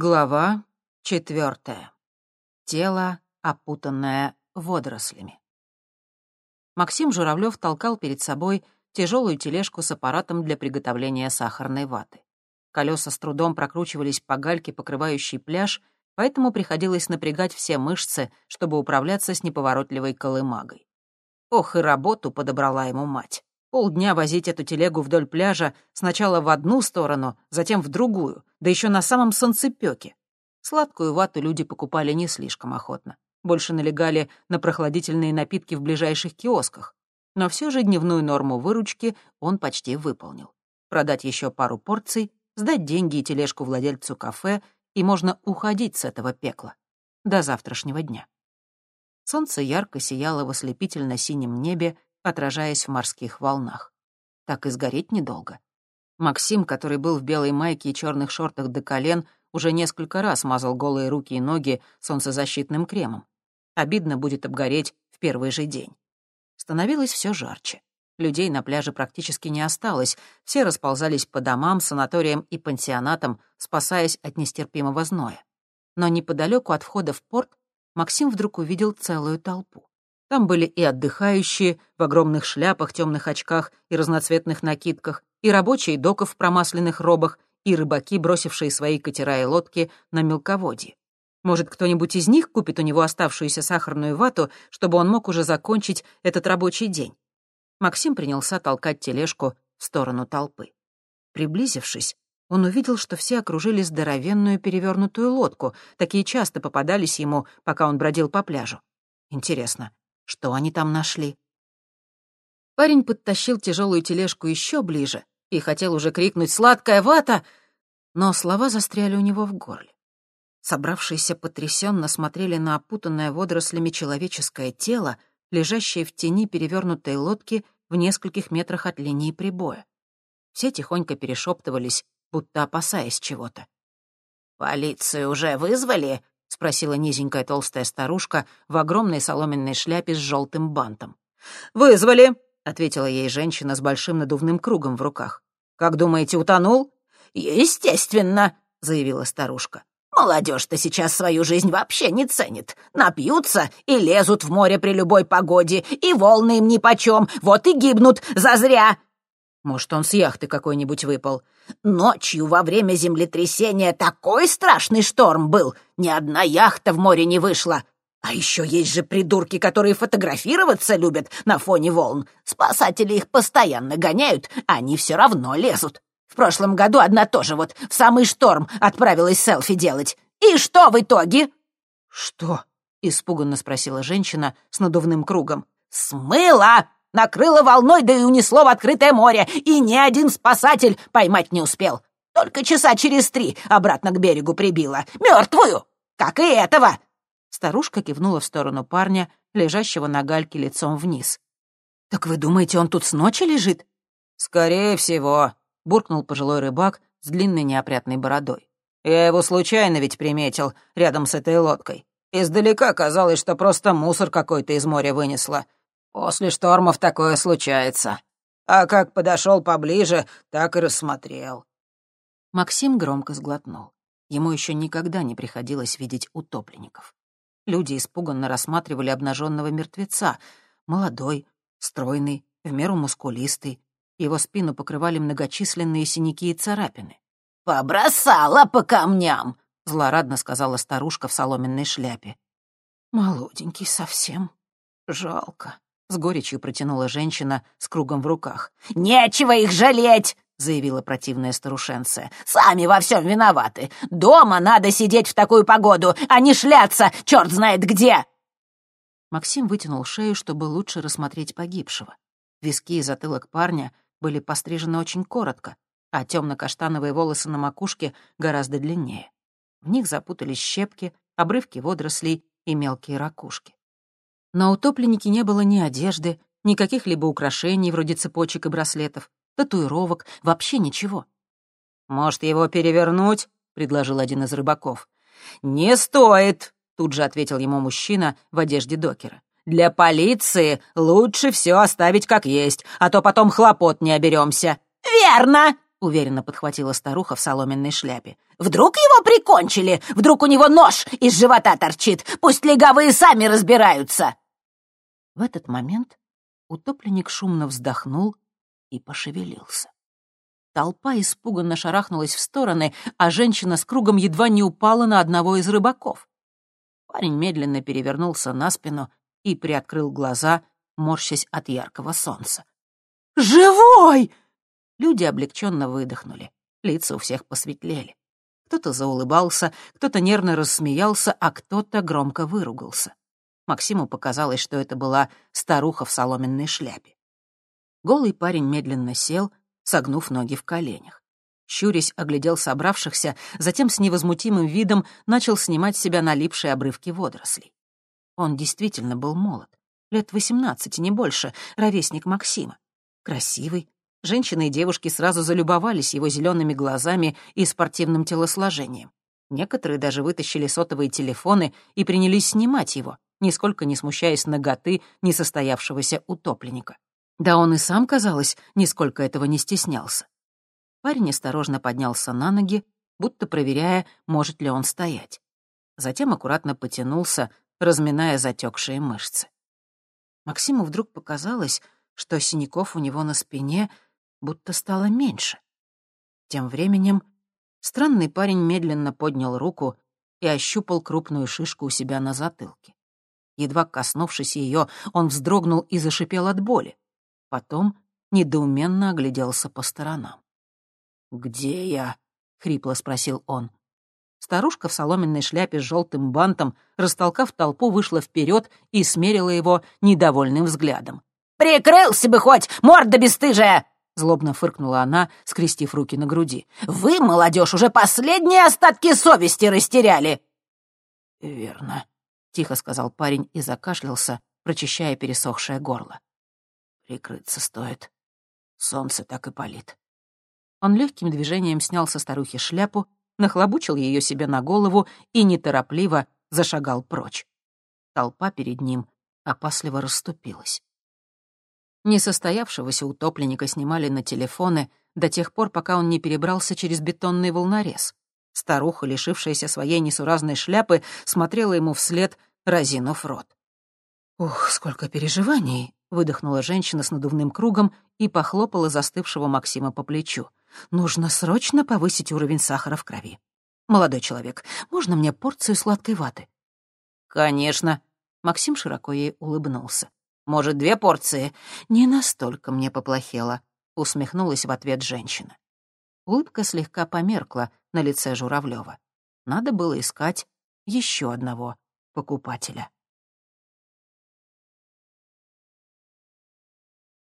Глава четвертая. Тело, опутанное водорослями. Максим Журавлев толкал перед собой тяжелую тележку с аппаратом для приготовления сахарной ваты. Колеса с трудом прокручивались по гальке, покрывающей пляж, поэтому приходилось напрягать все мышцы, чтобы управляться с неповоротливой колымагой. Ох, и работу подобрала ему мать. Полдня возить эту телегу вдоль пляжа сначала в одну сторону, затем в другую, да еще на самом солнцепёке. Сладкую вату люди покупали не слишком охотно. Больше налегали на прохладительные напитки в ближайших киосках. Но все же дневную норму выручки он почти выполнил. Продать еще пару порций, сдать деньги и тележку владельцу кафе, и можно уходить с этого пекла. До завтрашнего дня. Солнце ярко сияло в ослепительно-синем небе, отражаясь в морских волнах. Так и сгореть недолго. Максим, который был в белой майке и черных шортах до колен, уже несколько раз мазал голые руки и ноги солнцезащитным кремом. Обидно будет обгореть в первый же день. Становилось все жарче. Людей на пляже практически не осталось, все расползались по домам, санаториям и пансионатам, спасаясь от нестерпимого зноя. Но неподалеку от входа в порт Максим вдруг увидел целую толпу. Там были и отдыхающие в огромных шляпах, темных очках и разноцветных накидках, и рабочие доков в промасленных робах, и рыбаки, бросившие свои катера и лодки на мелководье. Может, кто-нибудь из них купит у него оставшуюся сахарную вату, чтобы он мог уже закончить этот рабочий день. Максим принялся толкать тележку в сторону толпы. Приблизившись, он увидел, что все окружили здоровенную перевернутую лодку. Такие часто попадались ему, пока он бродил по пляжу. Интересно, что они там нашли? Парень подтащил тяжелую тележку еще ближе и хотел уже крикнуть «Сладкая вата!», но слова застряли у него в горле. Собравшиеся потрясенно смотрели на опутанное водорослями человеческое тело, лежащее в тени перевернутой лодки в нескольких метрах от линии прибоя. Все тихонько перешептывались, будто опасаясь чего-то. «Полицию уже вызвали?» — спросила низенькая толстая старушка в огромной соломенной шляпе с желтым бантом. «Вызвали», — ответила ей женщина с большим надувным кругом в руках. «Как думаете, утонул?» «Естественно», — заявила старушка. «Молодежь-то сейчас свою жизнь вообще не ценит. Напьются и лезут в море при любой погоде, и волны им нипочем, вот и гибнут зазря». Может, он с яхты какой-нибудь выпал. Ночью во время землетрясения такой страшный шторм был, ни одна яхта в море не вышла. А еще есть же придурки, которые фотографироваться любят на фоне волн. Спасатели их постоянно гоняют, а они все равно лезут. В прошлом году одна тоже вот в самый шторм отправилась селфи делать. И что в итоге? «Что?» — испуганно спросила женщина с надувным кругом. «Смыла!» Накрыло волной, да и унесло в открытое море, и ни один спасатель поймать не успел. Только часа через три обратно к берегу прибило. Мертвую, как и этого!» Старушка кивнула в сторону парня, лежащего на гальке лицом вниз. «Так вы думаете, он тут с ночи лежит?» «Скорее всего», — буркнул пожилой рыбак с длинной неопрятной бородой. «Я его случайно ведь приметил рядом с этой лодкой. Издалека казалось, что просто мусор какой-то из моря вынесло. После штормов такое случается. А как подошел поближе, так и рассмотрел. Максим громко сглотнул. Ему еще никогда не приходилось видеть утопленников. Люди испуганно рассматривали обнаженного мертвеца. Молодой, стройный, в меру мускулистый. Его спину покрывали многочисленные синяки и царапины. «Побросала по камням!» — злорадно сказала старушка в соломенной шляпе. «Молоденький совсем. Жалко», — с горечью протянула женщина с кругом в руках. «Нечего их жалеть!» — заявила противная старушенция. «Сами во всем виноваты. Дома надо сидеть в такую погоду, а не шляться черт знает где!» Максим вытянул шею, чтобы лучше рассмотреть погибшего. Виски и затылок парня были пострижены очень коротко, а темно-каштановые волосы на макушке гораздо длиннее. В них запутались щепки, обрывки водорослей и мелкие ракушки. На утопленнике не было ни одежды, ни каких-либо украшений, вроде цепочек и браслетов, татуировок, вообще ничего. «Может, его перевернуть?» — предложил один из рыбаков. «Не стоит!» — тут же ответил ему мужчина в одежде докера. «Для полиции лучше все оставить как есть, а то потом хлопот не оберемся». «Верно!» — уверенно подхватила старуха в соломенной шляпе. «Вдруг его прикончили? Вдруг у него нож из живота торчит? Пусть легавые сами разбираются!» В этот момент утопленник шумно вздохнул и пошевелился. Толпа испуганно шарахнулась в стороны, а женщина с кругом едва не упала на одного из рыбаков. Парень медленно перевернулся на спину и приоткрыл глаза, морщась от яркого солнца. «Живой!» Люди облегченно выдохнули. Лица у всех посветлели. Кто-то заулыбался, кто-то нервно рассмеялся, а кто-то громко выругался. Максиму показалось, что это была старуха в соломенной шляпе. Голый парень медленно сел, согнув ноги в коленях. Щурясь оглядел собравшихся, затем с невозмутимым видом начал снимать с себя налипшие обрывки водорослей. Он действительно был молод. Лет восемнадцати, не больше, ровесник Максима. Красивый. Женщины и девушки сразу залюбовались его зелеными глазами и спортивным телосложением. Некоторые даже вытащили сотовые телефоны и принялись снимать его, нисколько не смущаясь ноготы несостоявшегося утопленника. Да он и сам, казалось, нисколько этого не стеснялся. Парень осторожно поднялся на ноги, будто проверяя, может ли он стоять. Затем аккуратно потянулся, разминая затекшие мышцы. Максиму вдруг показалось, что синяков у него на спине будто стало меньше. Тем временем странный парень медленно поднял руку и ощупал крупную шишку у себя на затылке. Едва коснувшись ее, он вздрогнул и зашипел от боли. Потом недоуменно огляделся по сторонам. «Где я?» — хрипло спросил он. Старушка в соломенной шляпе с желтым бантом, растолкав толпу, вышла вперед и смерила его недовольным взглядом. «Прикрылся бы хоть, морда бесстыжая!» Злобно фыркнула она, скрестив руки на груди. «Вы, молодежь, уже последние остатки совести растеряли!» «Верно», — тихо сказал парень и закашлялся, прочищая пересохшее горло. Прикрыться стоит. Солнце так и палит. Он легким движением снял со старухи шляпу, нахлобучил ее себе на голову и неторопливо зашагал прочь. Толпа перед ним опасливо расступилась. Несостоявшегося утопленника снимали на телефоны до тех пор, пока он не перебрался через бетонный волнорез. Старуха, лишившаяся своей несуразной шляпы, смотрела ему вслед, разинув рот. «Ух, сколько переживаний!» — выдохнула женщина с надувным кругом и похлопала застывшего Максима по плечу. «Нужно срочно повысить уровень сахара в крови. Молодой человек, можно мне порцию сладкой ваты?» «Конечно». Максим широко ей улыбнулся. «Может, две порции?» «Не настолько мне поплохело», — усмехнулась в ответ женщина. Улыбка слегка померкла на лице Журавлева. Надо было искать еще одного покупателя.